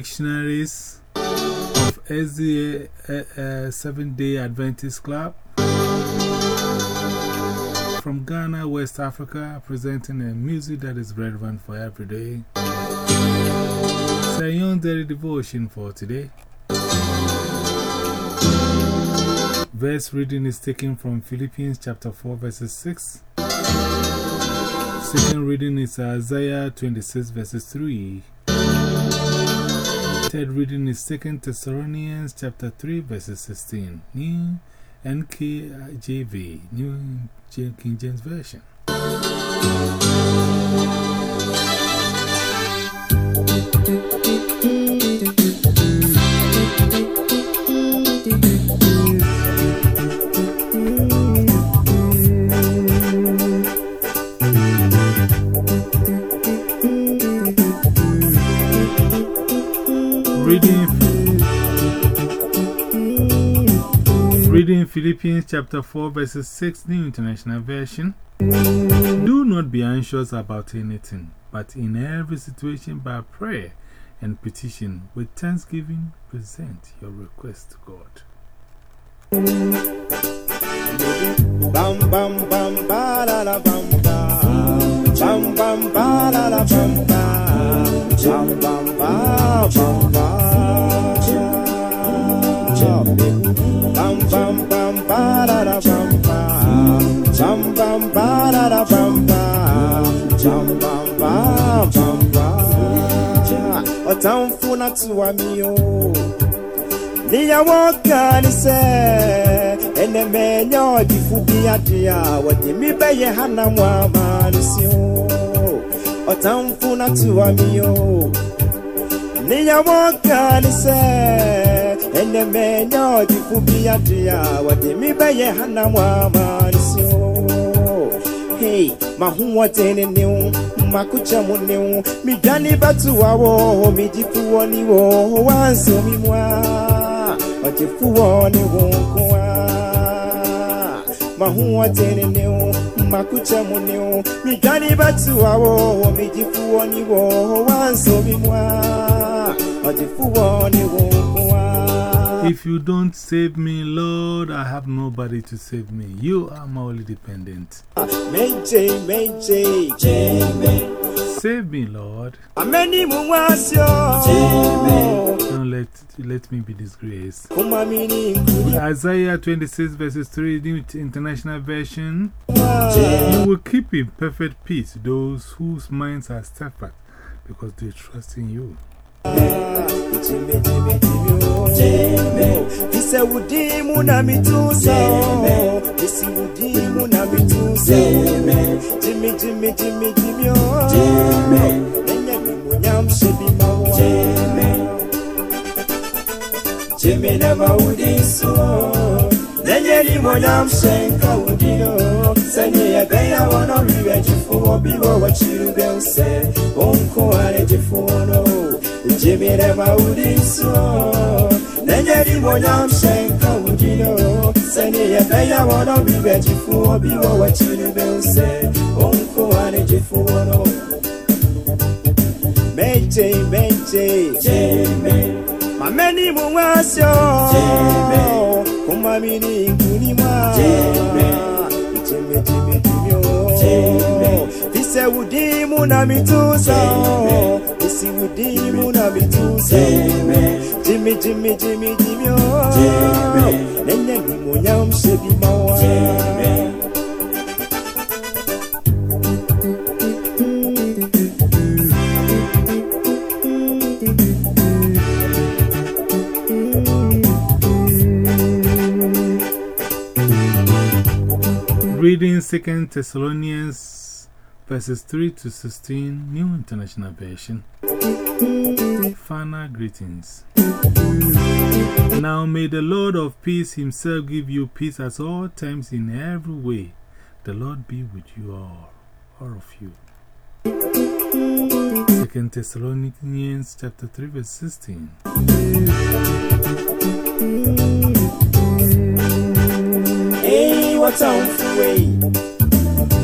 missionaries of SDA uh, Seven Day Adventist Club from Ghana, West Africa, presenting a music that is relevant for every day. Sayon Daily Devotion for today. Verse reading is taken from Philippians chapter 4, verses 6. Second reading is Isaiah 26, verses 3. Third reading is 2 Thessalonians chapter 3, verses 16. New NKJV, New King James Version. Reading Philippians chapter 4, verses 6, New International Version. Do not be anxious about anything, but in every situation by prayer and petition with thanksgiving present your request to God. Da da bam bam bam bam ba bam bam ọ̀tàǹfù náà tù wá mi o níyàwó kan ní sẹ́ ẹnẹ̀mẹ̀ ẹ̀yẹ́ ọ̀dìfú bí adìyà wọ̀dì mi bẹ́yẹ hànà wọn àmà ní sí o ọ̀tàǹfù náà tù wá mi o níyàwó kan ní sẹ́ mi beye hana wa manisio hey mahuwa tene new makucha mu new mi dani batu wawo mi jifu woni wo wanso mi mwa ojifu woni wo kwa mahuwa tene new makucha mu new mi dani batu wawo mi jifu woni wo wanso mi mwa ojifu woni wo if you don't save me, Lord, I have nobody to save me. You are my only dependent. Save me, Lord. Don't let, let me be disgraced. Isaiah 26, verses 3, New International Version. You will keep in perfect peace those whose minds are steadfast because they trust in you. Vise udimu na mitusa Visi udimu na mitusa Jimmy, Jimmy, Jimmy, Jimmy Nenye mimu nyamshibi mawa Jimmy na maudiso Nenye limo nyamshenka udino Senye ya beya wano riwe jifu Obiwo wachirube use Onko ane jifu wano Jimmy na maudiso Nenyeri monya mshenka ujino Seni yebeya wono bibe jifu obiwo wachini beuse Onko wane jifu wono. Meje, meje Jeme Mameni muwasyo Jeme Kumamini nkuni mwa. Jeme Jeme, jeme, jeme Jeme Vise udimu na mitusa Jeme Visi udimu na mitusa Jeme Jimmy, Jimmy, Jimmy, Jimmy, oh. Jimmy. Nenye ni monya mshebi mawa. Jimmy. Reading 2 Thessalonians verses 3 to 16, New International Version. Final greetings. Now may the Lord of peace himself give you peace at all times in every way. The Lord be with you all, all of you. 2 Thessalonians chapter 3 verse 16. Hey, what's on for way?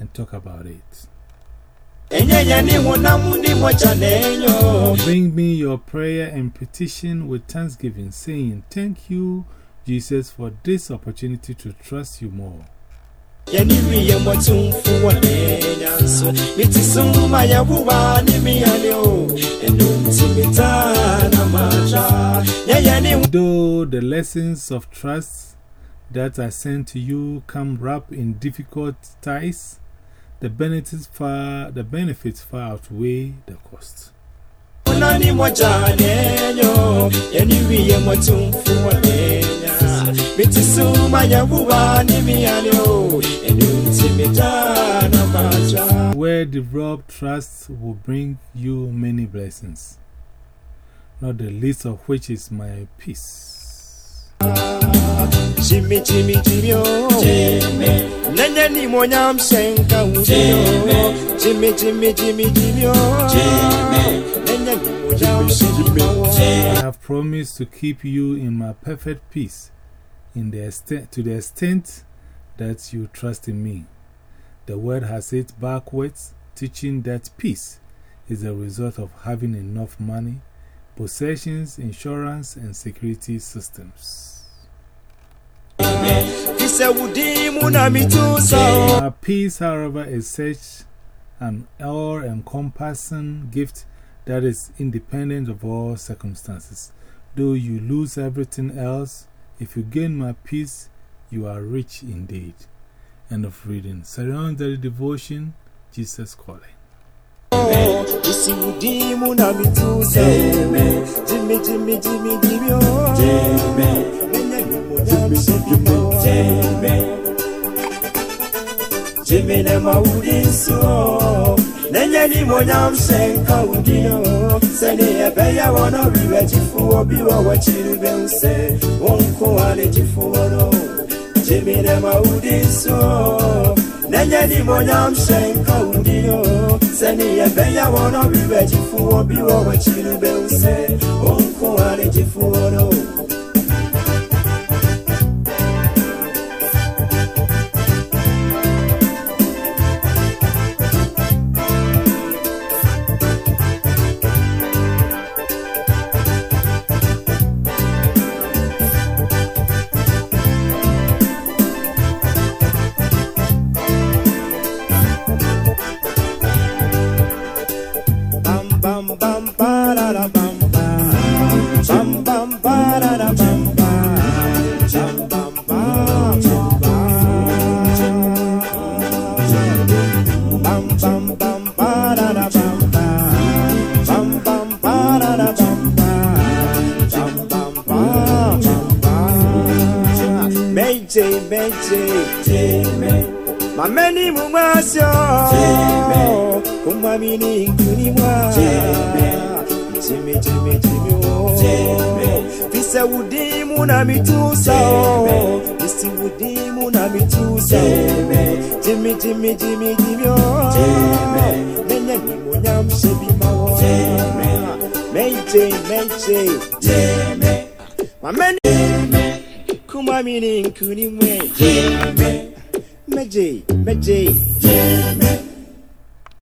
and talk about it. Bring me your prayer and petition with thanksgiving, saying, Thank you, Jesus, for this opportunity to trust you more. Though the lessons of trust that I sent to you come wrapped in difficult ties, the benefits far, the benefits far outweigh the cost. Where developed trust will bring you many blessings, not the least of which is my peace. Jimmy, Jimmy, Jimmy, oh, Jimmy. Nanya ni mwanya mshenka udio Jimmy, Jimmy, Jimmy, Jimmy, oh, Jimmy. Ni mwanya mshenka I have promised to keep you in my perfect peace in the extent, to the extent that you trust in me. The word has it backwards, teaching that peace is the result of having enough money, possessions, insurance, and security systems. Our peace, however, is such an all encompassing gift that is independent of all circumstances. Though you lose everything else, if you gain my peace, you are rich indeed. End of reading. Surround the devotion, Jesus calling. Isimudimu na Jimmy, Jimmy, Jimmy, Jimmy, oh ni moja msenka udino Seni ebeya wana riwe jifu obiwa wachiribe use. Onko wale jifu wano Jimmy ne maudiso. Nenye ni monya mshenka undio Seni yebeya wono biwe jifuo biwo wachiru beuse Onko wale jifuo Mameni mumasyo Kumamini nkuni mwa. Jimmy, Jimmy, Jimmy, oh Visa udimu na mitusa oh. Visi udimu na mitusa oh. Jimmy, Jimmy, Jimmy, Jimmy, oh. Nenya ni monya mshebima oh Meje, meje Mameni. Kumamini nkuni mwe. Meje, meje